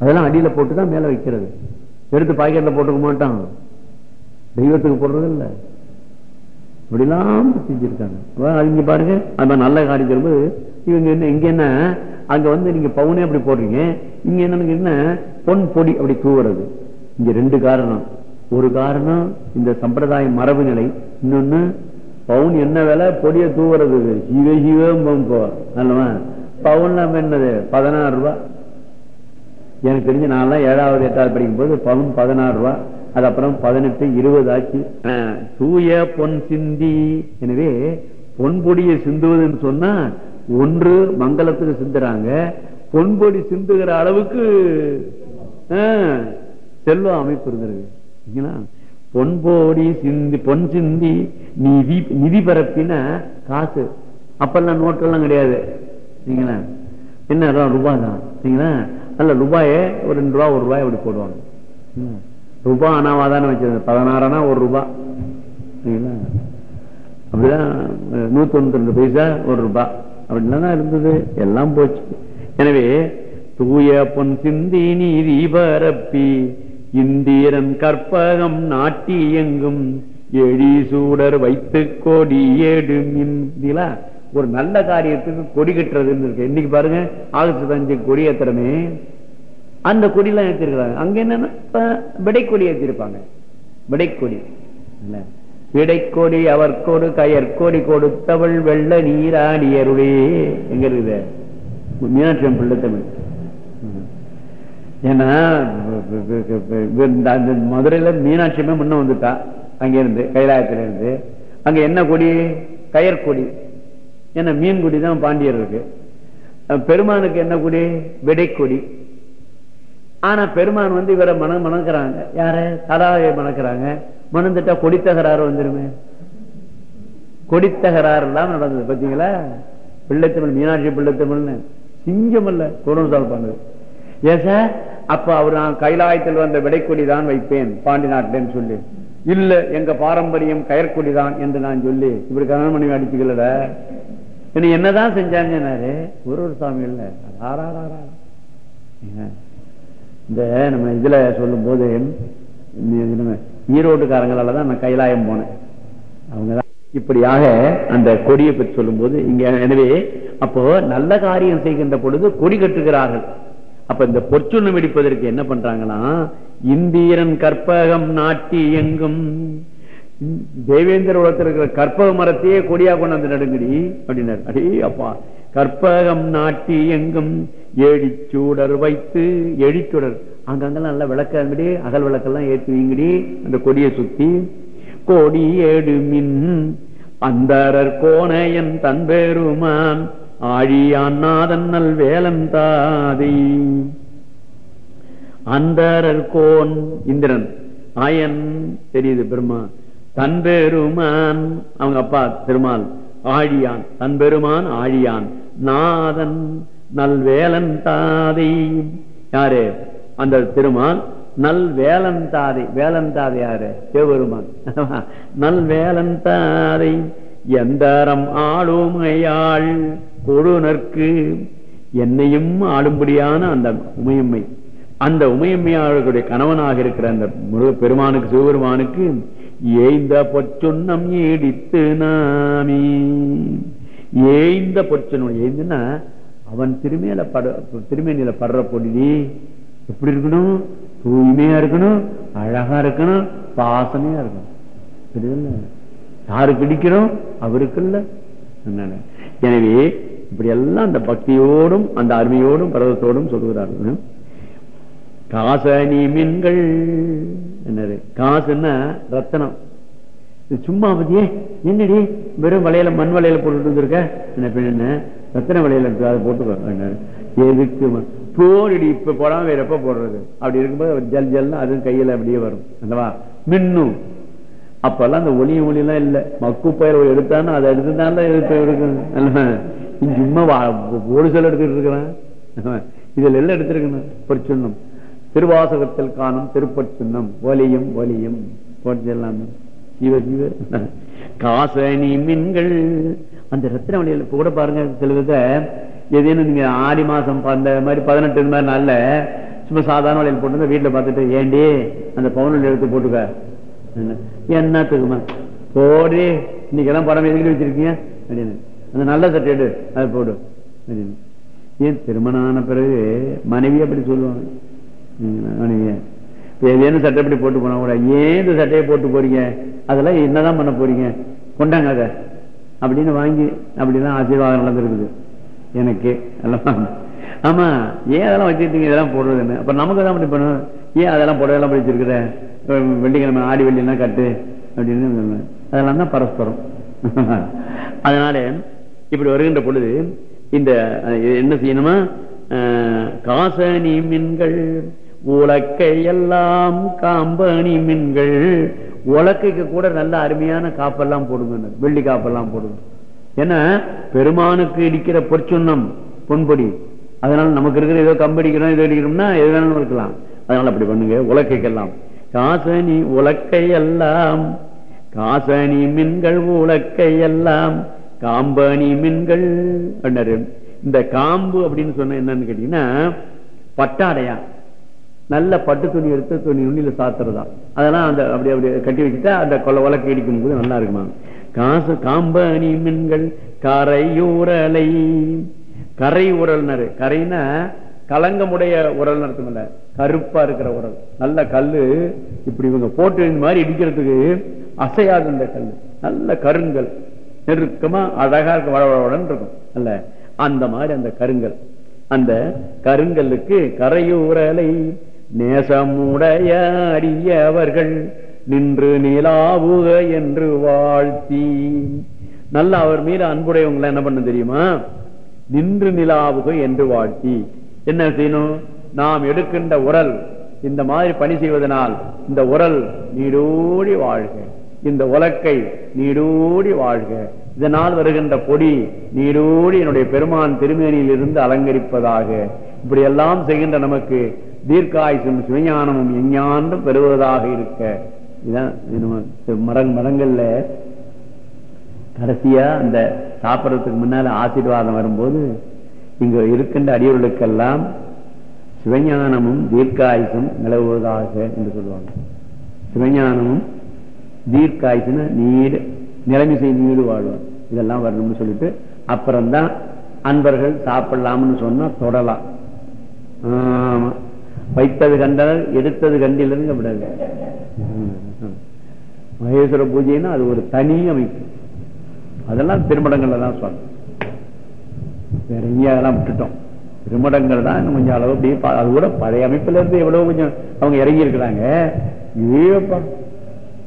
அதெல்லாம் அடியில போட்டு தான் மேல வைக்கிறது. எடுத்து பாக்கெட்ல போட்டுக்க மாட்டான் தெய்வத்துக்கு போடுறது இல்ல இப்படிலாம் செஞ்சிருக்காங்க. அதான் இங்க பாருங்க அந்த நல்ல காரியம் சொல்லும்போது இவங்க என்ன இங்க என்ன அங்க வந்து நீங்க பவுனே அப்படி போடுறீங்க இங்க என்னன்னு என்ன பொன் பொடி அப்படி தூவுறது. இங்க ரெண்டு காரணம். ஒரு காரணம் இந்த சம்பிரதாய மரபு நிலை. இன்னொன்னு பவுன் என்ன வேலை? பொடியை தூவுறது சிவ சிவம் போ. அல்லவா? பவுன் நம்ம என்னது? பதினாறு ரூபாய் எனக்கு தெரிஞ்ச நான்லாம் ஏழாவது எட்டாவது படிக்கும் போது பவுன் பதினாறு ரூபாய் அது அப்புறம் பதினெட்டு இருபது ஆச்சு. தூய பொன் சிந்தி. எனவே பொன்பொடியை சிந்துவதுன்னு சொன்னா ஒன்று மங்களத்துக்கு சிந்துறாங்க. பொன்பொடி சிந்துகிற அளவுக்கு செல்வம் அமைப்பு இருந்திருக்கு. பொன்போடி சிந்தி பொன் சிந்தி நிதி நிதி பரப்பின காசு. அப்பெல்லாம் நோட்டெல்லாம் கிடையாது. என்ன ரூபாய் தான் சரிங்களா அல்ல ரூபாயே ஒரு ரெண்டு ரூபா ஒரு ரூபாய் அப்படி போடுவாங்க. ரூபா ரூபாய் அனாவா தானே வச்சிருந்தேன் பதினாறுனா ஒரு ரூபாய் அப்படிதான் நூத்தி தொண்ணூத்தி ரெண்டு பைசா ஒரு ரூபாய் அப்படின்லாம் தான் இருந்தது. எல்லாம் போச்சு. எனவே தூய பொன் சிந்தி நீதி பரப்பி இந்திரன் கற்பகம் நாட்டி எங்கும் எழி சூடர் வைத்து கொடி ஏடுமின்லா ஒரு நல்ல காரியத்துக்கு கொடி கட்டுறதுன்னு இருக்கு. இன்னைக்கு பாருங்க ஆகஸ்ட் பதினஞ்சு கொடி ஏத்துறமே. அந்த கொடியெல்லாம் ஏற்றிருக்கிறாங்க அங்க என்னன்னா விடைக்கொடி ஏற்றிருப்பாங்க விடைக்கொடி. இல்லை. விடைக்கொடி அவர்கொடு கயற்கொடி கொடுத்தவள் வெள்ள நீராடியருளே எங்க இருக்குது? மீனாட்சி பிள்ளை தமிழ். ஏன்னா இந்த- மதுரையில மீனாட்சியமே முன்ன வந்துட்டா. அங்க இருந்து கைலாயத்துல இருந்து அங்க என்ன கொடி? கயற்கொடி. ஏன்னா மீன் குடி தான் பாண்டியர் இருக்கு. பெருமானுக்கு என்ன கொடி? விடைக்கொடி. ஆனா பெருமான் வந்து இவரை மன மணக்கிறாங்க. யார? தலாவை மணக்கிறாங்க. மணந்துட்டா கொடித்தகராறு வந்துருமே. கொடித்தகராறு எல்லாம் நடந்தது பாத்தீங்களா? பிள்ளைத்தமிழ் மீனாட்சி பிள்ளைத்தமிழ்னு. சிங்கம் அல்ல குடும்பத்தால் பண்ணது ஏன் சார்? அப்ப அவர் நான் கைலாயத்தில் வந்த விடைக்கொடி தான் வைப்பேன் பாண்டி நாட்டிலேன்னு சொல்லி. இல்ல எங்க பாரம்பரியம் கயற்கொடி தான் என்று நான் சொல்லி. இப்படி கணவன் மனைவி அடிச்சுக்கல இனி என்னதான் செஞ்சாங்கன்னாரு? ஒரு ஒரு சாமி இல்ல. இந்த நம்ம இதுல சொல்லும் போது ஈரோட்டுக்காரங்களால தான் நான் கைலாயம் போனேன். அவங்க இப்படியாக அந்த கொடியை பற்றி சொல்லும் போது இங்க எனவே அப்போ நல்ல காரியம் செய்கின்ற பொழுது கொடி கட்டுகிறார்கள். அப்ப இந்த பொற்சுண்ணம் வெடிப்பதற்கு என்ன பண்றாங்கன்னா இந்திரன் கற்பகம் நாட்டி எங்கும் தேவேந்திர உலகத்தில் இருக்கிற கற்பக மரத்தையே கொடியா கொண்டாந்து நடுங்கடி அப்படின்னாரு. அடே அப்பா கற்பகம் நாட்டி எங்கும் எடிச்சுடர் வைத்து எடிச்சுடர் அங்கங்கெல்லாம் நல்லா விளக்கங்கடி அகல் விளக்கெல்லாம் ஏற்றுவீங்கடி அந்த கொடியை சுத்தி. கொடி ஏடு மின் அந்தரர் கோணையன் தன்பெருமான் ஆழியான் நாதன் நல் வேலன் தாதி. அந்தரர் கோன் இந்திரன். ஆயன் தெரியுது பெருமா? தன்பெருமான். அவங்க அப்பா திருமால் ஆழியான். தன்பெருமான் ஆழியான். நாதன் நல்வேலன் தாதை. யாரு? அந்த திருமால் நல் வேலன் தாதை. வேலன் தாதை யாரு? சிவபெருமான். நல் வேலன் தாதை எந்தரம் ஆளுமையாள் கொடுநற்கு. என்னையும் ஆளும்படியான அந்த உமையம்மை. அந்த உமையம்மையாளர்களுடைய கணவனாக இருக்கிற அந்த முருக பெருமானுக்கு சிவபெருமானுக்கு ஏய்ந்த பொச்சுன்னம் ஏடித்து நாமி. ஏய்ந்த பொச்சுன்னம் ஏய்ந்துன்னா அவன் திருமையில பட திருமேனியில படுற பொடி எப்படி இருக்கணும்? தூய்மையா இருக்கணும் அழகா இருக்கணும் பாசனையா இருக்கணும். யாரு பிடிக்கிறோம்? அவருக்கு இல்ல எனவே இப்படி எல்லாம் அந்த பக்தியோடும் அந்த அருமையோடும் பரதத்தோடும் சொல்லுகிறார்கள். காசனி மீன்கள் என்னது? காசுன்னா ரத்தனம். இது சும்மா பத்தியே என்னடி? வெறும் வளையல மண் வளையல போட்டுட்டு இருந்திருக்க என்ன பெண் என்ன? ரத்தன வளையல அதை போட்டு எதுக்கு போடி இப்ப போடாம வேற எப்ப போடுறது? அப்படி இருக்கும்போது ஜல் ஜல்னு அதுவும் கையில அப்படியே வரும். அல்லவா? மின்னும். அப்பெல்லாம் அந்த ஒளியும் ஒளியெல்லாம் இல்ல. மக்கு பயிர் எடுத்தானோ அதை எடுத்துதான் எடுத்து சும்மா ஒரு சில எடுத்துட்டு இருக்கிறான். இதுல எல்லாம் எடுத்திருக்கணும். பொற்சுண்ணம் திருவாசகத்தில் காணும் திருப்பற்சுண்ணம் ஒலியும் ஒலியும். போட்டெல்லாம் சிவ சிவ காசனி மீன்கள். அந்த ரத்தின வழியில கூட பாருங்க சில வித எதுன்னு நீங்க ஆடி மாசம் அந்த மாதிரி பதினெட்டு மாதிரி நாள்ல சும்மா சாதாரண வழியில் போட்டு வீட்டுல பார்த்துட்டு ஏண்டி அந்த பவுனில் எடுத்து போட்டுக்க. என்ன, என்னத்துக்குமா போடி. இன்னைக்கெல்லாம் படம் எதுக்கு வச்சிருக்கீங்க? அப்படின்னு. அந்த நல்ல சட்டை எடு. அதை போடு. அப்படின்னு. ஏன் திருமணம் ஆன பிறகு மனைவி அப்படி சொல்லுவாங்க. ஏதேனும் சட்டை இப்படி போட்டு போனா கூட ஏன் இந்த சட்டையை போட்டு போறீங்க? அதெல்லாம் என்னதான் பண்ண போறீங்க? கொண்டாங்க அதை. அப்படின்னு வாங்கி அப்படிதான் ஆசீர்வாதம் நடந்திருக்குது. எனக்கு. எல்லாம் ஆமா ஏன் அதெல்லாம் வச்சுக்கிட்டீங்க? இதெல்லாம் போடுறதுன்னு. அப்ப நமக்கு தான் அப்படி பண்ணும் ஏன் அதெல்லாம் புடவைலாம் படிச்சிருக்கிற வெள்ளிக்கிழமை ஆடி வெள்ளிலாம் கட்டு. அப்படின்னு அதெல்லாம் தான் பரஸ்பரம். அதனால இப்படி வருகின்ற பொழுது இந்த என்ன செய்யணுமா? காச காசனி மீன்கள் உலக்கை எல்லாம் காம்பனி மீன்கள். உலக்கைக்கு கூட நல்ல அருமையான காப்பெல்லாம் போடுங்க வெள்ளி காப்பெல்லாம் போடுங்க. ஏன்னா பெருமானுக்கு இடிக்கிற பொற்சுண்ணம் பொன்பொடி. அதனால நமக்கு இருக்கிற ஏதோ கம்படிக்கிறோம் ஏதோ அடிக்கிறோம்னா எது வேணாலும் இருக்கலாம். அதனால அப்படி பண்ணுங்க. உலக்கைக்கெல்லாம். காசனி உலக்கை எல்லாம் காசனி மின்கள் உலக்கை எல்லாம் காம்பனி மின்கள் இந்த காம்பு அப்படின்னு சொன்ன என்னன்னு கேட்டீங்கன்னா பட்டாடையா? நல்ல பட்டு துணி எடுத்து துணி நுண்ணில சாத்துறதா? அதெல்லாம் அந்த அப்படி அப்படி கட்டி வச்சுட்டா அந்த கொலை உலக்கை இடிக்கும் போது நல்லா இருக்குமா? காசு காம்பனி மீன்கள் கரையூரலை கரை உரல்னாரு கரைனா கலங்கமுடைய உரல் அர்த்தமில்ல கருப்பா இருக்கிற உரல். நல்ல கல்லு. இப்படி இவங்க போட்டு மாதிரி இடிக்கிறதுக்கு அசையாது இந்த கல்லு. நல்ல கருங்கல். நெருக்கமா அழகா இருக்க வளவளவுடன் இருக்கும். அல்ல அந்த மாதிரி அந்த கருங்கல். அந்த கருங்கல்லுக்கு கரையூரலை நேசமுடைய அடியவர்கள் நின்று நிலாவுக என்று வாழ்த்தி. நல்ல அவர் மீது அன்புடையவங்களை என்ன பண்ண தெரியுமா? நின்று நிலாவுக என்று வாழ்த்தி. என்ன செய்யணும்? நாம் எடுக்கின்ற உரல் இந்த மாதிரி பணி செய்வதனால் இந்த உரல் நீடோடி வாழ்க. இந்த உலக்கை நீடோடி வாழ்க. இதனால் வருகின்ற பொடி நீடோடி என்னுடைய பெருமான் திருமேனியில் இருந்து அலங்கரிப்பதாக. இப்படி எல்லாம் செய்கின்ற நமக்கு தீர்க்காயுசும் சிவஞானமும் எஞ்ஞாண்டும் பெறுவதாக இருக்க. இதான் மரங் மரங்கள்ல கடைசியா அந்த சாப்பிட்றதுக்கு முன்னால ஆசீர்வாதம் வரும்போது இங்க இருக்கின்ற அடியவர்களுக்கெல்லாம் சிவஞானமும் தீர்க்காயுசும் நிலவுவதாக என்று சொல்லுவாங்க. சிவஞானமும் தீர்க்காயுசுன்னு நீடு நிலைமிசை நீடு வாழ்வார் இதெல்லாம் வரணும்னு சொல்லிட்டு அப்புறம்தான் அன்பர்கள் சாப்பிடலாம்னு சொன்னா தொடலாம். ஆமா. வைத்தது கண்டனர் எடுத்தது கண்டிலிருந்து விடாது மகேஸ்வர பூஜைன்னா அது ஒரு தனி அமைப்பு. அதெல்லாம் திருமடங்கள்ல தான் சொல்லணும் வேற எங்கேயும் அதெல்லாம் விட்டுட்டோம். திருமடங்கள் தான் இன்னும் கொஞ்சம் அளவு அப்படியே அது கூட பழைய அமைப்புல இருந்து எவ்வளவு கொஞ்சம் அவங்க இறங்கி இருக்கிறாங்க. ஏப்பா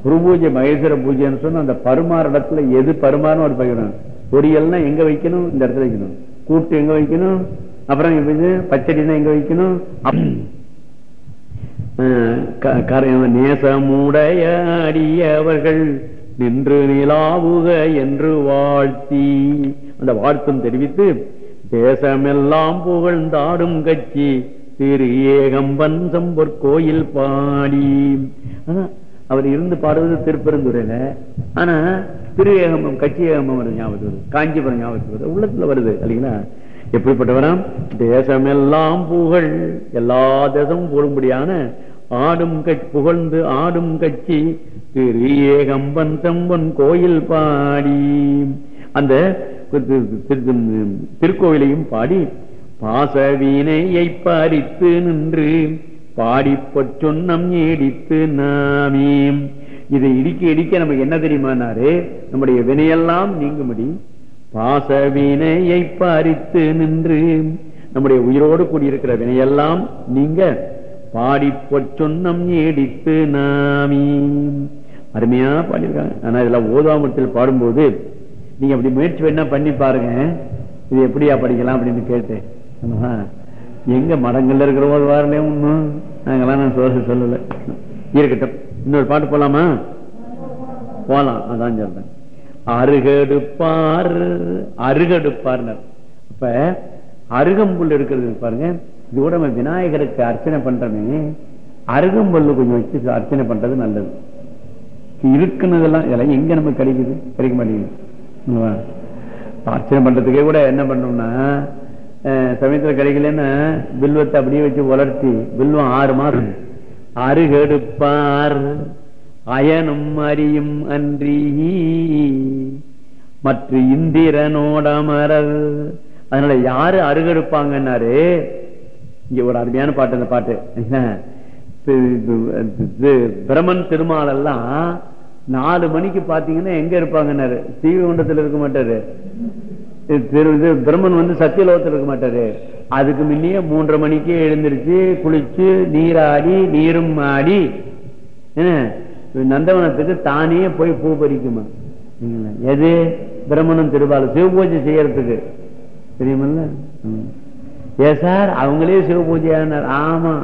குரு பூஜை மகேஸ்வர பூஜைன்னு சொன்னா அந்த பருமாறு இடத்துல எது பருமாறும் ஒரு பகிரணும் பொரியல்னா எங்க வைக்கணும்? இந்த இடத்துல வைக்கணும். கூட்டு எங்க வைக்கணும்? அப்புறம் பச்சடினா எங்க வைக்கணும்? அப்~ அஹ் க- நின்று நிலாவுக என்று வாழ்த்தி. அந்த வாழ்த்தும் தெரிவித்து தேசமெல்லாம் புகழ்ந்தாடும் கட்சி திரு ஏகம்பன் சம்பொற் கோயில் பாடி. அவர் இருந்து பாடுவது திருப்பெருந்துறையில. ஆனா திரு ஏகம்பம் கட்சி ஏகம்பம் வருது ஞாபகத்துக்கு வருது. காஞ்சிபுரம் ஞாபகத்துக்கு வருது. உள்ளத்துல வருது இல்லைங்களா? எப்படிப்பட்டவராம்? தேசமெல்லாம் புகழ் எல்லா தேசமும் போடும்படியான ஆடும் கட்சி புகழ்ந்து ஆடும் கட்சி திரு ஏகம்பன் செம்பன் கோயில் பாடி. அந்த திரு- திருக்கோவிலையும் பாடி. பாசவீனையை பறித்து நின்று பாடி ஏடித்து நாமீம். நாமே இதை இடிக்க இடிக்க நமக்கு என்ன தெரியுமானாரு? நம்முடைய வினையெல்லாம் நீங்கும்படி. பாசவினையை பறித்து நின்று நம்முடைய உயிரோடு கூடியிருக்கிற வினையெல்லாம் நீங்க பாடி பொற்சொன்னம் நீடித்து நாமி. அருமையா பாடியிருக்காங்க. ஆனா இதுல ஓதாமத்தில் பாடும்போது நீங்க அப்படி முயற்சி வேணா பண்ணி பாருங்க. இது எப்படியா படிக்கலாம் அப்படின்னு கேட்டேன். எங்க மடங்கள்ல இருக்கிற போது ஒண்ணும் நாங்கெல்லாம் நான் சோச சொல்லல. இருக்கட்டும். இன்னொரு பாட்டு போலாமா? போலாம். அதான் சொல்றேன். அருகடுப்பார் அருகடுப்பார்னர். அப்ப அருகம்புல் எடுக்கிறது பாருங்க. இது கூட நம்ம விநாயகருக்கு அர்ச்சனை பண்றோமே அருகம்பல்லு கொஞ்சம் வச்சு அர்ச்சனை பண்றது நல்லது. இருக்குனதெல்லாம் இதெல்லாம் எங்க நமக்கு கிடைக்குது? கிடைக்க மாட்டேங்குது. அர்ச்சனை பண்றதுக்கே கூட என்ன பண்ணோம்னா அஹ், கிடைக்கலன்னா வில்வத்தை அப்படியே வச்சு வளர்த்தி வில்வம் ஆறு மாறும் அருகெடுப்பார் அயனும் அறியும் அன்றி. மற்ற இந்திரனோட இந்திரனோடமரர். அதனால யாரு அருகெடுப்பாங்கன்னாரு? இங்க ஒரு அருமையான பாட்டு அந்த பாட்டு. இது- பிரமன் திருமால் எல்லாம் நாலு மணிக்கு பாத்தீங்கன்னா எங்க இருப்பாங்கன்னாரு? ஸ்ரீவைகுண்டத்துல இருக்க மாட்டாரு. இது பிரம்மன் வந்து சத்தியலோகத்தில் இருக்க மாட்டாரு. அதுக்கு முன்னே மூன்றரை மணிக்கு எழுந்திருச்சு குளிச்சு நீராடி நீரும் ஆடி நந்தவனத்துக்கு தானே போய் பூ பறிக்குமா? எது? பிரம்மனும் திருபாலும் சிவ பூஜை செய்யறதுக்கு. தெரியுமல்ல? ஏ சார் அவங்களே சிவ பூஜையானார் ஆமா.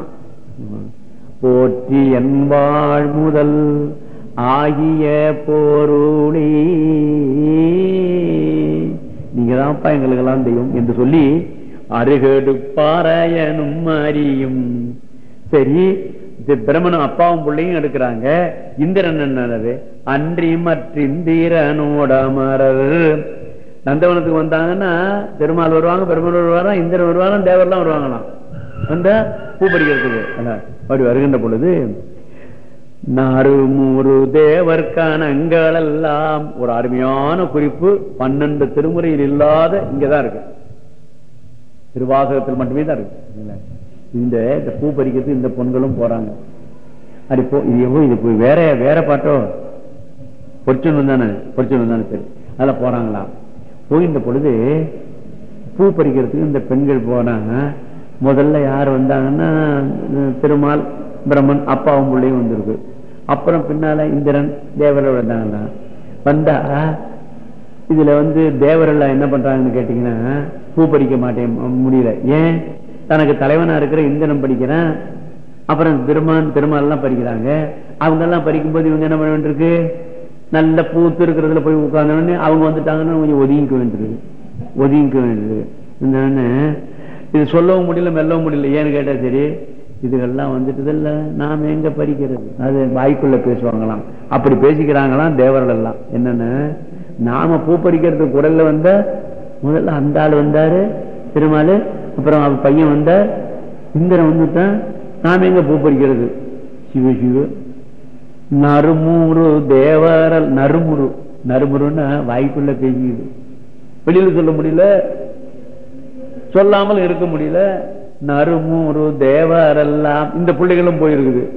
போற்றி போற்றி என்பாள் முதல் ஆகிய போருளி. நீங்க தான்ப்பா எங்களுக்கெல்லாம் தெய்வம் என்று சொல்லி அருகடு அறியும். சரி பிரம்மனும் அப்பாவும் பிள்ளையும் எடுக்கிறாங்க. இந்திரன் என்னது? அன்றி மற்ற மரர் நந்தவனத்துக்கு வந்தாங்கன்னா பெருமாள் வருவாங்க பெருமாள் வருவாரா இந்திரன் வருவாரா தேவர்லாம் வருவாங்களாம். அந்த பூ பறிக்கிறதுக்கு. அப்படி வருகின்ற பொழுது நறுமுறு தேவர்கானங்கள் எல்லாம் ஒரு அருமையான குறிப்பு பன்னெண்டு திருமுறையில் இல்லாத இங்கதான் இருக்கு. திருவாசகத்தில் மட்டுமே தான் இருக்கு. இந்த இந்த பூ பறிக்கிறது இந்த பொண்களும் போறாங்க. அது போ இது எவ்வளோ இது போய் வேற வேற பாட்டோ? பொறிச்சொன்னு தானே பொறிச்சொன்னு தானே சரி அதில் போறாங்களாம். போகின்ற பொழுது பூ பறிக்கிறதுக்கு இந்த பெண்கள் போனாங்க. முதல்ல யார் வந்தாங்கன்னா திருமால் பிரம்மன் அப்பாவும் பிள்ளையும் வந்திருக்கு. அப்புறம் பின்னால இந்திரன் தேவர்கள் வந்தாங்களா? வந்தா இதுல வந்து தேவரெல்லாம் என்ன பண்றாங்கன்னு கேட்டீங்கன்னா பூ படிக்க மாட்டேன் முடியல. ஏன்? தனக்கு தலைவனா இருக்கிற இந்திரன் படிக்கிறேன் அப்புறம் திருமான் திருமால் எல்லாம் படிக்கிறாங்க அவங்க எல்லாம் படிக்கும் போது இவங்க என்ன பண்ண வேண்டியிருக்கு? நல்ல பூத்து இருக்கிறதுல போய் உட்கார்ந்தோடனே அவங்க வந்துட்டாங்கன்னு கொஞ்சம் ஒதுங்கிக்க வேண்டியது. ஒதுங்கிக்க வேண்டியது. என்னன்னு இது சொல்லவும் முடியல மெல்லவும் முடியல. ஏன்னு கேட்டா சரி இதுகள்லாம் வந்துட்டு இல்ல நாம எங்க பறிக்கிறது அது வாய்க்குள்ள பேசுவாங்களாம். அப்படி பேசிக்கிறாங்களாம் தேவர்கள் எல்லாம். என்னன்னு நாம பூ படிக்கிறதுக்கு குரல்ல வந்த முதல்ல அந்த ஆள் வந்தாரு திருமாலு அப்புறம் அவ பையன் வந்தார் இந்திரன் வந்துட்டான். நாம எங்க பூ பறிக்கிறது? சிவ சிவ. நறுமுரு தேவரல் நறுமுரு நறுமுருன்னு வாய்க்குள்ள பேசிக்குது வெளியில சொல்ல முடியல? சொல்லாமல் இருக்க முடியல? நறுமுரு தேவரெல்லாம். இந்த பிள்ளைகளும் போயிருக்குது.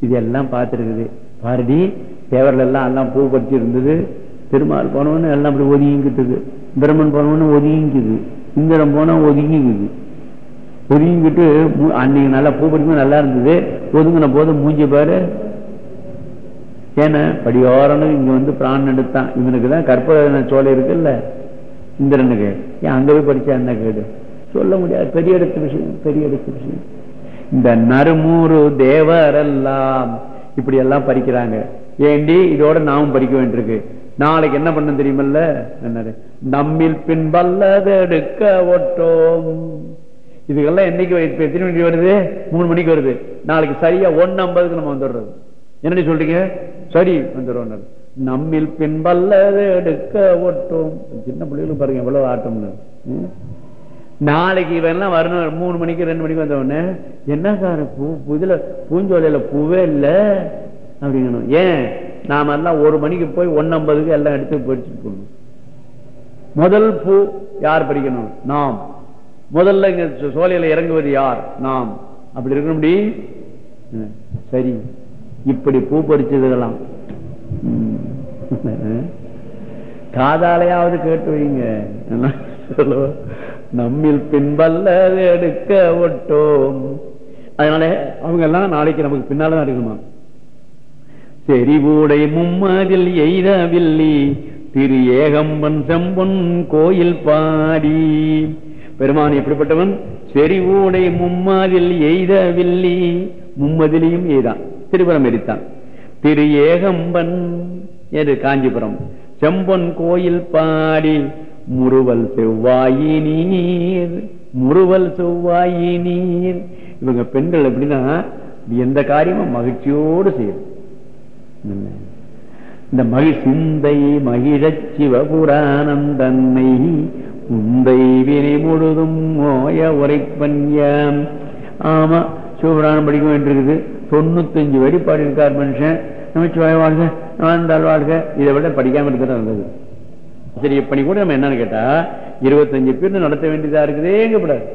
இதெல்லாம் பார்த்திருக்குது. பாரடி தேவர்கள் எல்லாம் எல்லாம் பூ பறிச்சு இருந்தது திருமால் போனவனு எல்லாம் அப்படி ஒதுங்கிட்டுது பிரம்மன் போனவனு ஒதுங்கிக்குது. இந்திரம் போனா ஒதுங்கிக்குது. ஒதுங்கிட்டு அன்னைக்கு நல்லா பூ பறிக்கும் நல்லா இருந்தது. ஒதுங்கின போது மூஞ்சி பாரு. ஏன்னா படியோரனும் இங்க வந்து பிராணன் எடுத்தான். இவனுக்கு தான் கற்பக சோலை இருக்குல்ல? இந்திரனுக்கு. ஏன் அங்க போய் படிச்சா என்ன கேடு? சொல்ல முடியாது. பெரிய எடுத்த விஷயம் பெரிய எடுத்த விஷயம். இந்த நறுமூறு தேவரெல்லாம் இப்படி எல்லாம் படிக்கிறாங்க. ஏண்டி? இதோட நாமும் படிக்க வேண்டியிருக்கு. நாளைக்கு என்ன பண்ண தெரியுமல்ல? என்னது? நம்மில் பின் எடுக்க ஒட்டோம். இதுக்கெல்லாம் என்னைக்கு எத்தனை மணிக்கு வருது? மூணு மணிக்கு வருது. நாளைக்கு சரியா ஒன்னு ஐம்பதுக்கு நம்ம வந்துடுறது. என்னடி சொல்றீங்க? சரி வந்துடும் நம்மில் பின்பல்லது எடுக்க ஒட்டும். சின்ன பிள்ளைகளுக்கு பாருங்க எவ்வளவு ஆட்டம்னு. நாளைக்கு இவெல்லாம் வரணும். மூணு மணிக்கு ரெண்டு மணிக்கு வந்த உடனே என்ன சார் பூ புதுல இதுல பூஞ்சோலையில பூவே இல்ல? அப்படிங்கணும். ஏன்? நாம எல்லாம் ஒரு மணிக்கு போய் ஒன்னம்பதுக்கு எல்லாம் எடுத்து படிச்சுட்டு போகணும் முதல் பூ யார் படிக்கணும்? நாம். முதல்ல இங்க சோலையில இறங்குவது யார்? நாம். அப்படி இருக்க முடி சரி. இப்படி பூ பறிச்சதுகளாம் காதாலையாவது கேட்டு வைங்க. நம்மில் பின்பல்ல எடுக்க ஒட்டோம். அதனால அவங்க எல்லாம் நாளைக்கு நமக்கு பின்னால இருக்கணுமா? செறிவூடை மும்மதில் எய்தவில்லி திரு ஏகம்பன் செம்பொன் கோயில் பாடி. பெருமான் எப்படிப்பட்டவன்? செறிவூடை மும்மதில் எய்தவில்லி மும்மதிலையும் எய்தான். திருபுரம் எரித்தான். திரு ஏகம்பன் எது? காஞ்சிபுரம். செம்பொன் கோயில் பாடி முறுவல் செவ்வாயி நீர் முறுவல் செவ்வாயி நீர். இவங்க பெண்கள் எப்படின்னா எந்த காரியமும் மகிழ்ச்சியோடு செய்யும் இந்த மகி சிந்தை மகிழச் சிவபுராணம் தன்னை முந்தை வினை முழுதும் ஓய உரைப்பன்யாம் ஆமா சிவபுராணம் படிக்க வேண்டியிருக்குது தொண்ணூத்தஞ்சு வரி பாடியிருக்கார் மனுஷன். நமச்சிவாய வாழ்க வாழ்ந்தால் வாழ்க. இதை விட படிக்காம இருக்கிறது நல்லது. சரி இப்படி கூட நம்ம என்னன்னு கேட்டா இருபத்தஞ்சு பேர் நடத்த வேண்டியதா இருக்குதேங்கப்படாது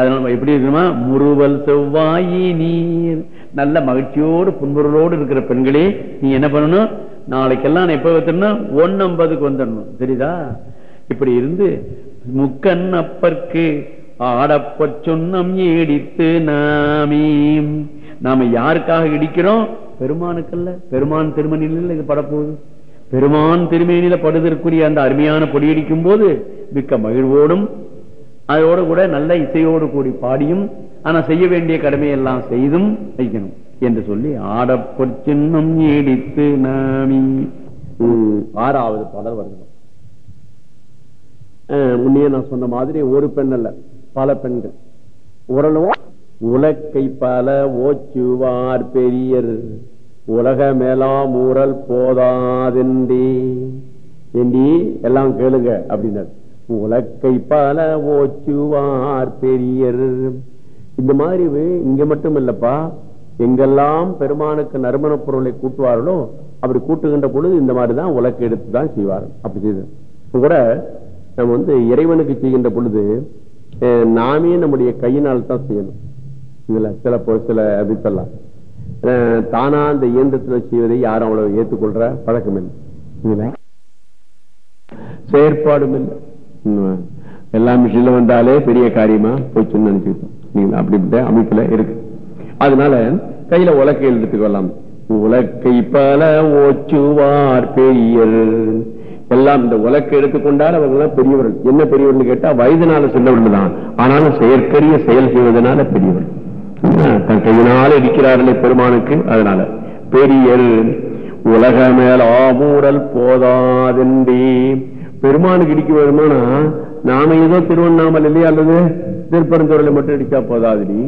அதனால எப்படி இருக்குமா முறுவல் செவ்வாயி நீர். நல்ல மகிழ்ச்சியோடு புன்பொருளோடு இருக்கிற பெண்களே நீ என்ன பண்ணணும்? நாளைக்கெல்லாம் எப்ப வைத்தணும் ஒன்னம்பதுக்கு வந்துடணும். தெரியுதா? இப்படி இருந்து முக்கன் அப்பற்கு ஆடப்ப சொன்னம் ஏடித்து நாமீம். நாம யாருக்காக இடிக்கிறோம்? பெருமானுக்கல்ல. பெருமான் திருமணியில் இது படப்போகுது. பெருமான் திருமேனியில படுதற்குரிய அந்த அருமையான பொடி அடிக்கும் போது மிக்க மகிழ்வோடும் அதோடு கூட நல்ல இசையோடு கூடி பாடியும் ஆனா செய்ய வேண்டிய கடமையெல்லாம் செய்தும் வைக்கணும் என்று சொல்லி ஆடப்பொற்சின்னம் நீடித்து நாமி ஆறாவது பாடல் வருகிறோம் முன்னே நான் சொன்ன மாதிரி ஒரு பெண் அல்ல பல பெண்கள். உரலும் உலக்கை பல ஓச்சுவார் பெரியர். உலக மேலாம் ஊரல் போதாதென்றி. ஏண்டி எல்லாம் கேளுங்க அப்படின்னாரு. உலக்கை பல ஓச்சுவார் பெரியர். இந்த மாதிரி இங்க மட்டும் இல்லப்பா எங்கெல்லாம் பெருமானுக்கு நறுமண பொருளை கூட்டுவார்களோ அப்படி கூட்டுகின்ற பொழுது இந்த மாதிரிதான் உலக்கு எடுத்து தான் செய்வார்கள். அப்படி செய்து கூட நம்ம வந்து இறைவனுக்கு செய்கின்ற பொழுது நாமே நம்முடைய கையினால் தான் செய்யணும். இதுல சில சில அமைப்பெல்லாம் தானா அந்த இயந்திரத்தில் செய்வதை யாரும் அவ்வளவு ஏற்றுக்கொள்ற பழக்கம் இல்லை. செயற்பாடும் இல்லை. எல்லா மிஷின்ல வந்தாலே பெரிய காரியமா போச்சுன்னு நினைச்சுக்கிட்டோம். அப்படிப்பட்ட அமைப்புல இருக்கு. அதனால கையில உலக்கை எழுதிட்டுக்கொள்ளலாம் உலக்கை பல ஓச்சுவார் பெரியர் எல்லாம் இந்த உலக்கை எடுத்துக்கொண்டால் அவங்க பெரியவர்கள். என்ன பெரியவர்கள் கேட்டா வயதினால சென்றவர்கள் தான் ஆனாலும் செயற்கரிய செயல் செய்வதனால பெரியவர்கள். தன் கையினால இருக்கிறார்களே பெருமானுக்கு. அதனால பெரிய உலக மேல ஆமூடல் போதாதென்றே. பெருமானுக்கு இடிக்க வேணுமானா நாம ஏதோ திருவண்ணாமலை அல்லது திருப்பரந்துறையில மட்டும் அடிச்சா போதாதுடி.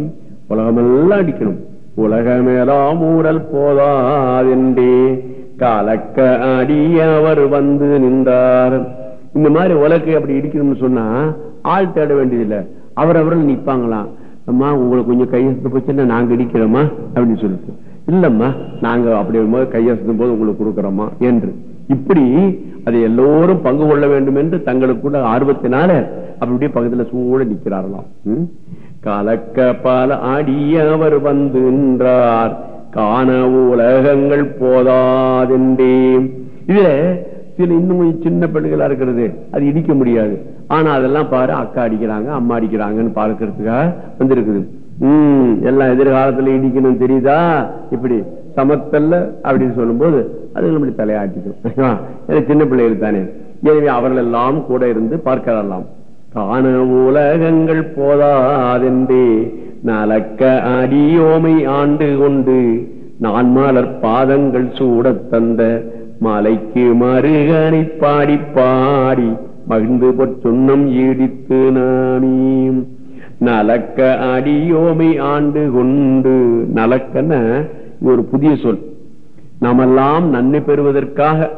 உலகமெல்லாம் அடிக்கணும் உலக மேலாம் ஊரல் போதாதென்றே. காலக்க அடிய அவர் வந்து நின்றார். இந்த மாதிரி உலகை அப்படி இடிக்கணும்னு சொன்னா ஆள் தேட வேண்டியதில்லை. அவர் அவர்கள் நிப்பாங்களாம் அம்மா உங்களுக்கு கொஞ்சம் கையெழுத்து போச்சுன்னா நாங்க இடிக்கிறோமா? அப்படின்னு சொல்லிட்டு. இல்லம்மா நாங்க அப்படி வரும்போது கையெழுத்தும் போது உங்களுக்கு கொடுக்கறோமா? என்று. இப்படி அதை எல்லோரும் பங்கு கொள்ள வேண்டும் என்று தங்களுக்குள்ள ஆர்வத்தினால அப்படி பக்கத்துல சூழ நிற்கிறார்களாம். கலக்க பல அடியவர் வந்து நின்றார். காண உலகங்கள் போதாதென்றே. இதுல சில இன்னும் சின்ன பெண்களா இருக்கிறது. அது இடிக்க முடியாது. ஆனா அதெல்லாம் பாரு அக்கா அடிக்கிறாங்க அம்மா அடிக்கிறாங்கன்னு பார்க்கறதுக்காக வந்திருக்குது. உம் எல்லாம் எதிர்காலத்துல இடிக்கணும் தெரியுதா? இப்படி சமத்தல்ல அப்படின்னு சொல்லும் போது அது நம்ம தலையாட்டிக்கும். சின்ன பிள்ளைகள் தானே. எனவே அவர்கள் எல்லாம் கூட இருந்து பார்க்கலாம். காண உலகங்கள் போதாதென்றே. நலக்க அடியோமை ஆண்டு கொண்டு நான் மலர் பாதங்கள் சூடத் தந்த மலைக்கு மருகனை பாடி பாடி மகிழ்ந்து பொற்சொன்னம் ஈடித்து நாமீம் நலக்க அடியோமை ஆண்டு கொண்டு நலக்கன ஒரு புதிய சொல். நாமெல்லாம் நன்மை பெறுவதற்காக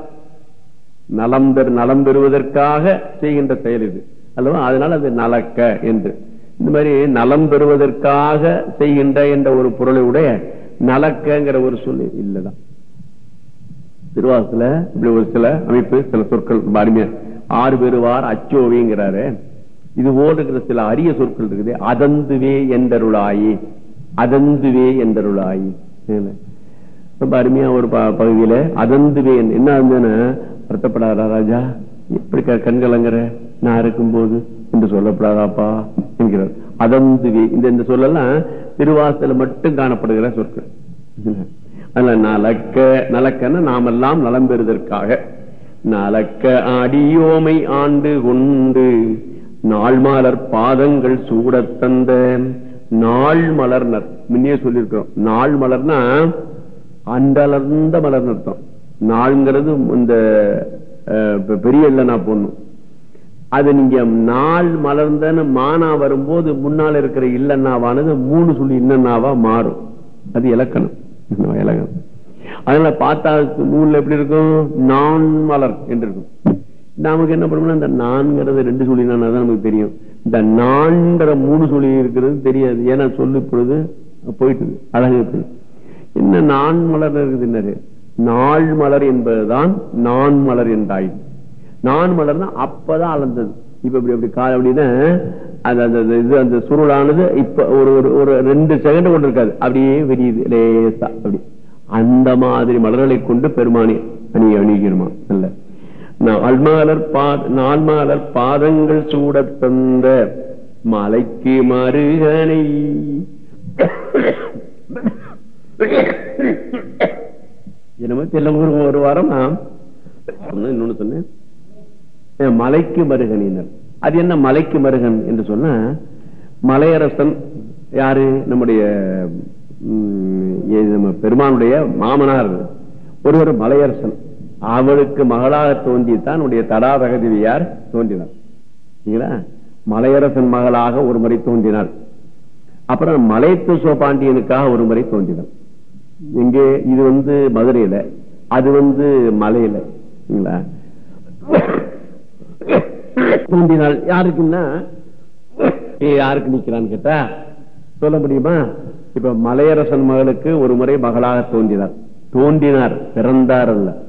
நலம் பெறு நலம் பெறுவதற்காக செய்கின்ற செயல் இது. அல்லவா? அதனால அது நலக்க என்று. இந்த மாதிரி நலம் பெறுவதற்காக செய்கின்ற என்ற ஒரு பொருளை உடைய நலக்கங்கிற ஒரு சொல் இல்லதான். திருவாசத்துல இப்படி ஒரு சில அமைப்பு சில சொற்கள் அருமையா. ஆறு பெறுவார் அச்சோவிங்கிறாரு. இது போல இருக்கிற சில அரிய சொற்கள் இருக்குது. அதந்துவே என்றருளாயி. அதந்துவே என்றருளாயி. ரொம்ப அருமையா ஒரு பகுதியில அதந்துவே என்ன இருந்ததுன்னு வருத்தப்படாதா ராஜா? எப்படி கண்கலங்கிற? நான் இருக்கும் போது என்று சொல்லப்படாதாப்பா என்கிறார். அதந்துவே இந்த இந்த சொல்லலாம் திருவாசல மட்டும் காணப்படுகிற சொற்கள். அதுல நலக்க நலக்கன்னு நாமெல்லாம் நலம் பெறுவதற்காக நலக்க அடியோமை ஆண்டு கொண்டு நாள் மலர் பாதங்கள் சூடத் தந்த நாள் மலர்னர் முன்னே சொல்லியிருக்கிறோம். நாள் மலர்னா அண்டலர்ந்த மலர்னு அர்த்தம். நாள்ங்கிறது இந்த பெரிய இல்லைனா பொண்ணும் அது நீங்க நாள் மலர்ந்தன மானா வரும்போது முன்னால் இருக்கிற இல்லன்னாவானது மூணு சொல்லி இன்னன்னாவா மாறும். அது இலக்கணம். இலக்கணம். அதனால பார்த்தா நூல்ல எப்படி இருக்கும்? நான் மலர் என்று இருக்கும் நமக்கு என்ன பண்ணணும்னா இந்த நான்கிறது ரெண்டு சொல்லி தான் நமக்கு தெரியும். இந்த நான்கிற மூணு சொல்லி இருக்கிறது தெரியாது. ஏன்னா சொல்லு இப்பொழுது போயிட்டு அழகு என்ன நான் மலர் இருக்குது நாள் மலர் என்பதுதான் நான் மலர் என்றாய் நான் மலர்னா அப்பதான் அளந்தது. இப்ப இப்படி அப்படி கால அப்படின்னா அது அந்த இது அந்த சுருளானது இப்ப ஒரு ஒரு ஒரு ரெண்டு செகண்ட் கொண்டு இருக்காது. அப்படியே விரியுது லேசா அப்படி. அந்த மாதிரி மலர்களை கொண்டு பெருமானி அணி அணிகிறோமா இல்ல நால்மாலர் பா பாதங்கள் சூட தந்த மலைக்கு மருகனை. என்னமோ தெரியல ஒரு வாரம் இன்னொன்னு சொன்னேன். மலைக்கு மருகனினர். அது என்ன மலைக்கு மருகன் என்று சொன்னா மலையரசன் யாரு? நம்முடைய பெருமானுடைய மாமனார் ஒருவர் மலையரசன். அவளுக்கு மகளாக தோன்றித்தான் உடைய தடாதகதிவியார் தோன்றினார். சரிங்களா மலையரசன் மகளாக ஒரு முறை தோன்றினார். அப்புறம் மலைத்து சோபாண்டியனுக்காக ஒரு முறை தோன்றினார். எங்கே இது வந்து மதுரையில அது வந்து மலையில. தோன்றினாள் யாருக்குன்னா? யாருக்கு நிக்கிறான்னு கேட்டா சொல்ல முடியுமா? இப்ப மலையரசன் மகளுக்கு ஒரு முறை மகளாக தோன்றினார். தோன்றினார் பிறந்தார் அல்ல.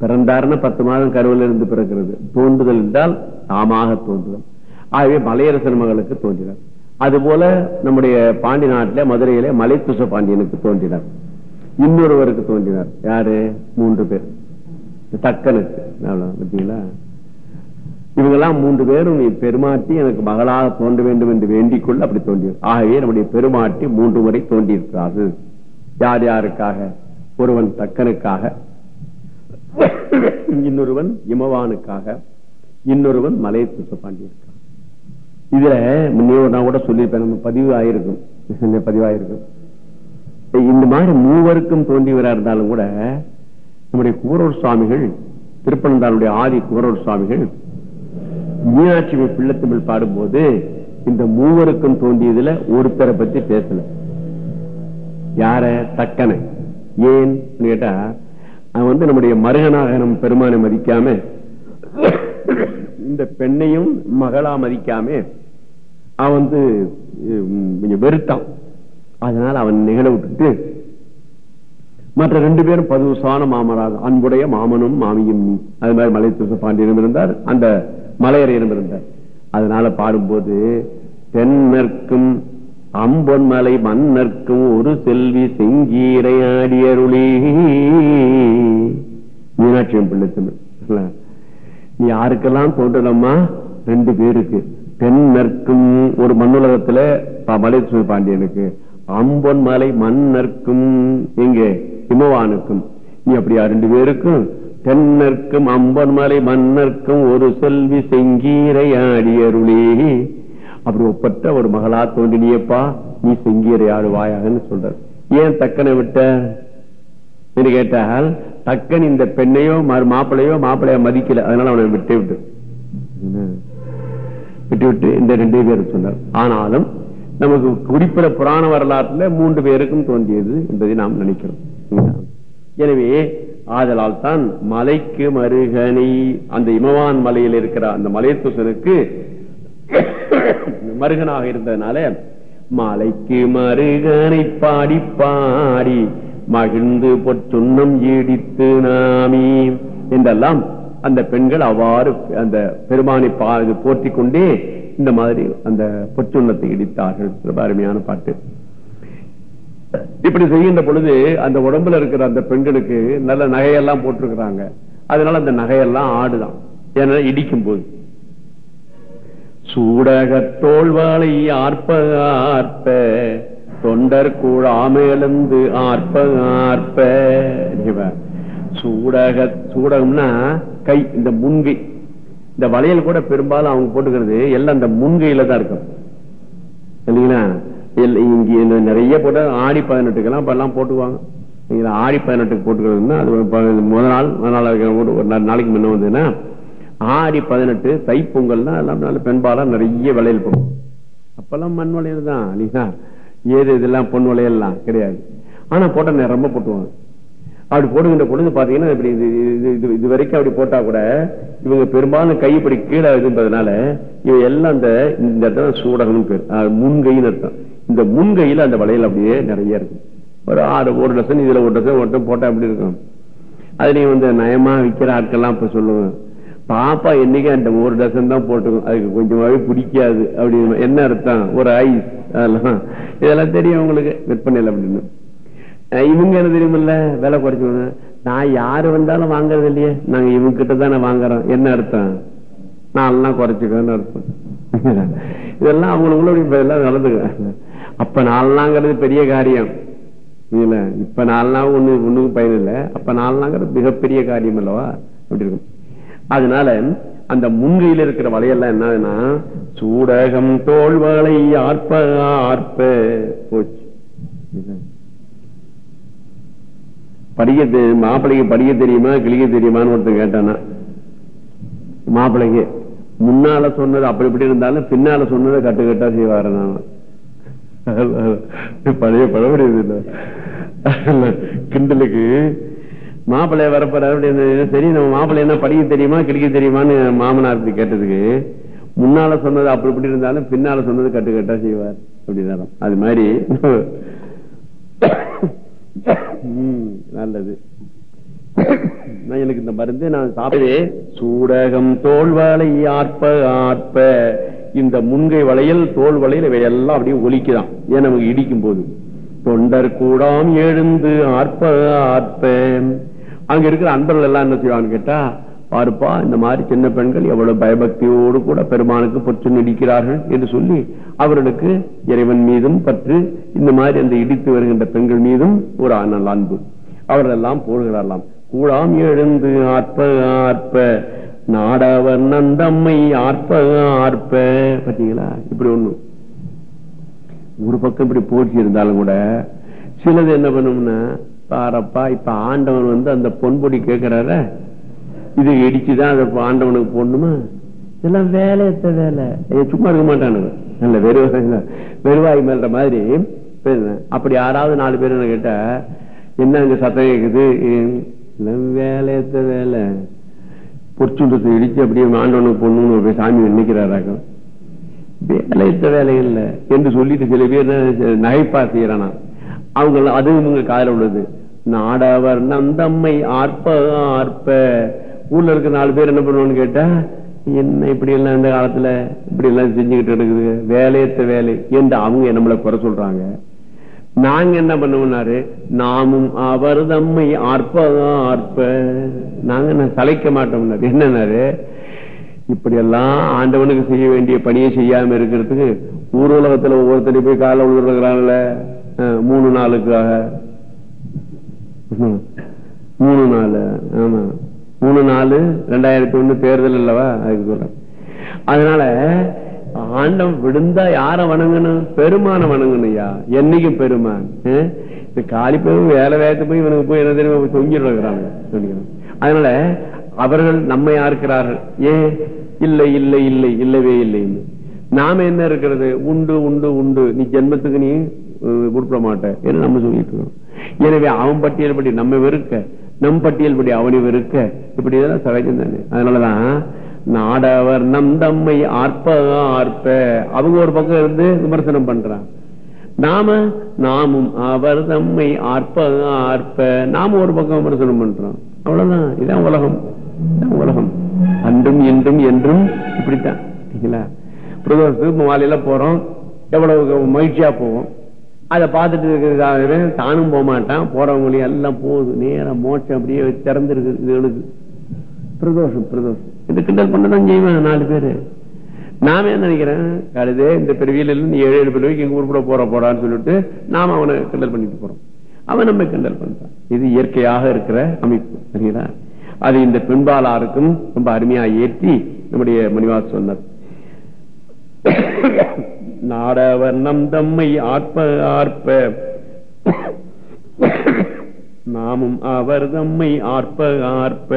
பிறந்தார்னு பத்து மாதம் கருவில் இருந்து பிறக்கிறது. தோன்றுதல் என்றால் தாமாக தோன்றுதல். ஆகவே மலையரசன் மகளுக்கு தோன்றினார். அதுபோல நம்முடைய பாண்டி நாட்டில மதுரையில மலைத்துச பாண்டியனுக்கு தோன்றினார். இன்னொருவருக்கு தோன்றினார். யாரு? மூன்று பேர். தக்கனுக்கு. பார்த்தீங்களா இவங்கெல்லாம் மூன்று பேரும் நீ பெருமாட்டி எனக்கு மகளாக தோன்ற வேண்டும் என்று வேண்டிக் கொள்ள அப்படி தோன்றியது. ஆகவே நம்முடைய பெருமாட்டி மூன்று முறை தோன்றியிருக்கிறார்கள். யார் யாருக்காக? ஒருவன் தக்கனுக்காக இன்னொருவன் இமவானுக்காக இன்னொருவன் மலை பாண்டியிருக்கான் இதுல முன்னே நான் கூட சொல்லியிருப்பேன் நம்ம பதிவு ஆயிருக்கும். பதிவாயிருக்கும். இந்த மாதிரி மூவருக்கும் தோன்றியவராக இருந்தாலும் கூட நம்முடைய குமரூர் சுவாமிகள் திருப்பனந்தாளுடைய ஆதி குமரூர் சுவாமிகள் மீனாட்சி பிள்ளைத்தமிழ் பாடும்போது இந்த மூவருக்கும் தோன்றியதுல ஒருத்தரை பத்தி பேசல. யார? தக்கன ஏன்? கேட்டா அவன் வந்து நம்முடைய மருகனாக நம் பெருமானை மதிக்காம இந்த பெண்ணையும் மகளா மதிக்காம அவன் வந்து கொஞ்சம் வெறுத்தான். அதனால அவன் நிகழ விட்டுட்டு மற்ற ரெண்டு பேரும் பதுசான மாமராக அன்புடைய மாமனும் மாமியும் நீ. அது மாதிரி மலைத்துச பாண்டியனும் இருந்தார். அந்த மலையரையனும் இருந்தார் அதனால பாடும்போது தென்னற்கும் அம்பொன்மலை மன்னர்க்கும் ஒரு செல்வி செங்கீரை ஆடியருளி. மீனாட்சியம் பிள்ளைத்தமிழ் நீ யாருக்கெல்லாம் தோன்றலம்மா ரெண்டு பேருக்கு. தென்னற்கும் ஒரு மண்ணுலகத்துல மலைத்துச பாண்டியனுக்கு. அம்பொன் மலை மன்னர்க்கும் எங்கே? இமவானுக்கும். நீ அப்படியா? ரெண்டு பேருக்கும். தென்னர்க்கும் அம்பன் மலை மன்னர்க்கும் ஒரு செல்வி செங்கீரை ஆடியருளே. அப்படி ஒப்பற்ற ஒரு மகளா தோன்றினியப்பா நீ செங்கீரை ஆடுவாயாகன்னு சொல்ற ஏன் தக்கனை விட்ட? என்று கேட்டால் தக்கன் இந்த பெண்ணையோ மாப்பிளையோ மாப்பிளைய மதிக்கல. அதனால அவனை விட்டு விட்டு. விட்டு விட்டு இந்த ரெண்டு பேரும் சொன்னார். ஆனாலும் நமக்கு குறிப்பிட புராண வரலாற்றுல மூன்று பேருக்கும் தோன்றியது என்பதை நாம் நினைக்கிறோம். எனவே ஆதலால் தான் மலைக்கு மருகனை. அந்த இமவான் மலையில் இருக்கிற அந்த மலையத்துசனுக்கு மருகனாக இருந்ததுனால மலைக்கு மருகனை பாடி பாடி மகிழ்ந்து பொற்றுண்ணம் ஈடித்து நாமி. என்றெல்லாம் அந்த பெண்கள் அவ்வாறு அந்த பெருமானை போற்றிக் கொண்டே இந்த மாதிரி அந்த பொற்றுண்ணத்தை இடித்தார்கள். ரொம்ப அருமையான பாட்டு. இப்படி செய்கின்ற பொழுது அந்த உடம்புல இருக்கிற அந்த பெண்களுக்கு நல்ல நகையெல்லாம் போட்டிருக்கிறாங்க. அதனால அந்த நகையெல்லாம் ஆடுதான். ஏன்னா இடிக்கும் போது சூடகத்தோள்வாளை ஆர்ப்ப ஆர்ப்ப. தொண்டர் கூழாமேலந்து ஆர்ப்ப ஆர்ப்ப. சூடக சூடகம்னா கை இந்த முன்கை. இந்த வளையல் கூட பெரும்பாலும் அவங்க போட்டுக்கிறது எல்லாம் அந்த முன்கையில தான் இருக்கும். இல்லைங்களா? இங்கே நிறைய போட்டால் ஆடி பதினெட்டுக்கெல்லாம் இப்போ எல்லாம் போட்டுக்குவாங்க ஆடி பதினெட்டுக்கு போட்டுக்கிறதுன்னா அது முதல் நாள் முதல் நாள் ஒரு நாளைக்கு முன்ன வந்ததுன்னா ஆடி பதினெட்டு தைப்பொங்கல்னா எல்லாம் நல்ல பெண்பாலாக நிறைய விளையல் போகும். அப்பெல்லாம் மண் வளையல் தான் ஏது இதெல்லாம் பொன் வளையல்லாம் கிடையாது. ஆனா போட்டால் ரொம்ப போட்டுவாங்க. அப்படி போடுகின்ற பொழுது பாத்தீங்கன்னா இப்படி இது இது- இது வரைக்கும் அப்படி போட்டா கூட இவங்க பெரும்பாலும் கை இப்படி கீழே இதுன்றதுனால இவங்க எல்லாம் அந்த இந்த இடத்துல சூடகம்னு பேர். முன்கைன்னு அர்த்தம். இந்த முன்கையில் அந்த வளையல் அப்படியே நிறைய இருக்கும் ஒரு ஆறு ஒரு டசன் இதுல ஒரு டசன் ஒரு போட்டா அப்படி இருக்கும்? அதுலயும் வந்து நயமா விக்கிற ஆட்கள்லாம் இப்ப சொல்லுவேன் பாப்பா என்னைக்கு அந்த ஒரு டசன் தான் போட்டுக்கும். அதுக்கு கொஞ்சமாவே பிடிக்காது அப்படின்னு. என்ன அர்த்தம்? ஒரு ஐஸ். அதெல்லாம். இதெல்லாம் தெரியும் உங்களுக்கு. விற்பனையில் அப்படின்னு. இவங்க என்ன தெரியுமில்ல? விலை குறைச்சு நான் யாரு வந்தாலும் வாங்குறது இல்லையே. நாங்க இவங்க கிட்ட தானே வாங்குறோம். என்ன அர்த்தம்? நான்லாம் குறைச்சிக்கன்னு அர்த்தம். இதெல்லாம் அவங்களுக்குள்ள எல்லாம் நடந்துக்க அப்ப நான்லாங்கிறது பெரிய காரியம். இல்ல இப்ப நாள்னா ஒண்ணு ஒண்ணுக்கு பயன் இல்ல. அப்ப நாலுனாங்கிறது மிகப்பெரிய காரியம் அல்லவா? அப்படி இருக்கும். அதனால அந்த முன்கையில் இருக்கிற வலையெல்லாம் என்னதுன்னா சூடகம் தோல்வளை ஆர்ப்ப ஆர்ப்ப. போச்சு. படிக்க தெ- மாப்பிள்ளைக்கு படிக்க தெரியுமா கிளிக்க தெரியுமான்னு ஒருத்தன் கேட்டானா மாப்பிள்ளைக்கு முன்னால சொன்னது அப்படி இப்படி இருந்தாலும் பின்னால சொன்னதை கட்டுக்கட்டா செய்வாரு நான். பழைய பழமொழி இல்ல. கிண்டலுக்கு. மாப்பிள்ளைய வரப்போறாரு அப்படின்னு சரி நம்ம மாப்பிள்ளை என்ன படிக்க தெரியுமா கிழிக்க தெரியுமான்னு மாமனார் கேட்டதுக்கு முன்னால சொன்னது அப்படி இப்படி இருந்தாலும் பின்னால சொன்னது கட்டு கட்டா செய்வார். அப்படின்னா அது மாதிரி. நல்லது. நான் எனக்கு இந்த மருந்து நான் சாப்பிடுவேன் சூடகம் தோல்வாலை ஆற்ப ஆற்ப இந்த முன்கை வளையல் தோல் வளையல் இவையெல்லாம் அப்படியே ஒலிக்குதான். ஏன் நமக்கு இடிக்கும் போது? தொண்டர் கூடாம் எழுந்து ஆர்ப்ப ஆர்ப்ப அங்க இருக்கிற அன்பர்கள் எல்லாம் என்ன செய்வான்னு கேட்டா பாருப்பா இந்த மாதிரி சின்ன பெண்கள் எவ்வளவு பயபக்தியோடு கூட பெருமானுக்கு பொற்று நடிக்கிறார்கள் என்று சொல்லி அவர்களுக்கு இறைவன் மீதும் பற்று இந்த மாதிரி அந்த இடித்து வருகின்ற பெண்கள் மீதும் ஒரு நல்ல அன்பு. அவர்களெல்லாம் போடுகிறார்களாம். கூடாம் எழுந்து ஆர்ப்ப ஆர்ப்ப நாடவர் நந்தம்மை ஆர்ப்ப ஆர்ப்ப. பாத்தீங்களா? இப்படி ஒண்ணு. ஒரு பக்கம் இப்படி போட்டி இருந்தாலும் கூட சிலது என்ன பண்ணும்னா பாரப்பா இப்ப ஆண்டவன் வந்து அந்த பொன்பொடி கேட்கிறார இது இடிச்சுதான் அதை ஆண்டவனுக்கு போடணுமா? இதெல்லாம் வேலையத்த வேலை? சும்மா இருக்க மாட்டானுங்க. நல்ல வெறுவாய் வெறுவாய் மேல்ற மாதிரி அப்படி யாராவது நாலு பேர் என்ன கேட்டா என்ன இங்க சத்தம் கேக்குது? வேலை எத்த வேலை? பொற்சுண்டத்தை இடிச்சு அப்படியே ஆண்டவனுக்கு பொண்ணுன்னு சாமி நினைக்கிறாராக்கும் வேலை இல்லை. என்று சொல்லிட்டு சில பேர் நகைப்பா செய்யறானா அவங்க அதுவும் இவங்க காதல உள்ளது நாடவர் நந்தம்மை ஆர்ப்ப ஆர்ப்ப. ஊர்ல இருக்க நாலு பேர் என்ன பண்ணுவான்னு கேட்டா என்ன இப்படி எல்லாம் இந்த காலத்துல? இப்படி எல்லாம் செஞ்சுக்கிட்டு இருக்குது வேலையத்த வேலை. என்று அவங்க நம்மளை குறை சொல்றாங்க. நாங்க என்ன பண்ணுவோம்னாரு? நாமும் அவர் தம்மை ஆர்ப்ப ஆர்ப்ப நாங்க என்ன சளைக்க மாட்டோம்னாரு? என்னன்னாரு? இப்படி எல்லாம் ஆண்டவனுக்கு செய்ய வேண்டிய பணியை செய்யாம இருக்கிறதுக்கு ஊர் உலகத்துல ஒவ்வொருத்தரையும் போய் கால விழுறாங்கல்ல மூணு நாளுக்காக. மூணு நாலு ஆமா. மூணு நாலு ரெண்டாயிரத்தி ஒண்ணு தேர்தல் அல்லவா? அதுக்கு சொல்றேன். அதனால ஆண்டம் விழுந்தா யார வணங்கணும்? பெருமான வணங்கணும்யா. என்னைக்கு என்னைக்கும் பெருமான் இந்த காலி பெரும் வேலை வேகத்து போய் இவனுக்கு போய் என்ன தெரியும்? தொங்கிட்டு இருக்கிறாங்க அதனால அவர்கள் நம்மை யாருக்கிறார்கள் ஏன் இல்லை இல்லை இல்லை இல்லவே இல்லை. நாம என்ன இருக்கிறது? உண்டு உண்டு உண்டு. நீ ஜென்மத்துக்கு நீ அஹ், மாட்டேன் மாட்ட. என்று நம்ம சொல்லிட்டு இருக்கோம். எனவே அவன் பட்டியல் படி நம்ம வெறுக்க நம் பட்டியல் படி அவனை வெறுக்க. இப்படி இதெல்லாம் சகஜம் தானே அதனாலதான் நாடவர் நம் தம்மை ஆர்ப்ப ஆர்ப்ப. அவங்க ஒரு பக்கம் இருந்து விமர்சனம் பண்றான். நாம நாமும் அவர் தம்மை ஆர்ப்ப ஆர்ப்ப. நாம ஒரு பக்கம் விமர்சனம் பண்றோம். அவ்வளவுதான். இதான் உலகம். இதான் உலகம். அன்றும் என்றும் என்றும் இப்படித்தான். மாலையில போறோம். எவ்வளவு மகிழ்ச்சியா போவோம். அதை பார்த்துட்டு இருக்கிறதுக்காகவே தானும் போக மாட்டான் போறவங்களையும் எல்லாம் போகுது. நேரம் மோட்சம் அப்படியே திறந்துருக்கு இதுகளுக்கு பிரதோஷம் பிரதோஷம். இது கிண்டல் பண்ணதான் செய்வேன் நாலு பேரு. நாம என்ன நினைக்கிறேன்? கழுதே இந்த பெருவியில இருந்து ஏழு ஏழு பிறவிக்கு எங்க உருப்பட போற போறான்னு சொல்லிட்டு நாம அவனை கிண்டல் பண்ணிட்டு போறோம். அவன் நம்ம கிண்டல் பண்றான். இது இயற்கையாக இருக்கிற அமைப்பு சரிங்களா? அது இந்த பெண்பாலாருக்கும் ரொம்ப அருமையா ஏற்றி நம்முடைய மணிவாஸ் சொன்னார். நாடவர் நம் தம்மை ஆற்ப ஆர்ப்ப. நாமும் அவர் தம்மை ஆற்ப ஆற்ப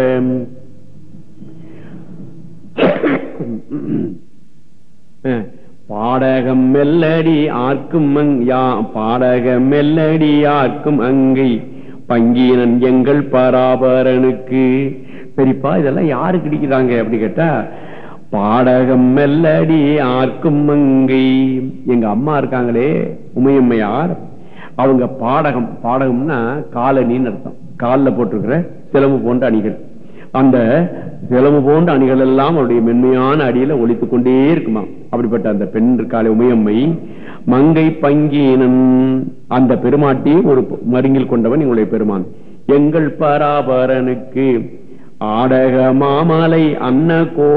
பாடகம் மெல்லடி ஆர்க்கும் யா பாடக மெல்லடி ஆர்க்கும் அங்கை. பங்கீனன் எங்கள் பராபரனுக்கு. பெரியப்பா இதெல்லாம் யாரு கிடைக்கிறாங்க அப்படி கேட்டா பாடகம் மெல்லடி ஆர்க்கும் அங்கை. எங்க அம்மா இருக்காங்களே உமையம்மையார். அவங்க பாடகம் பாடகம்னா காலனின்னு அர்த்தம். காலில் போட்டிருக்கிற சிலம்பு போன்ற அணிகள். அந்த சிலம்பு போன்ற அணிகள் எல்லாம் அவருடைய மென்மையான அடியில ஒழித்துக் கொண்டே இருக்குமா அப்படிப்பட்ட அந்த பெண் இருக்காளே உமையம்மை மங்கை பங்கீனன் அந்த பெருமாட்டி ஒரு மருங்கில் கொண்டவன் எங்களுடைய பெருமான். எங்கள் பராபரனுக்கு ஆடக மாமலை அன்ன கோ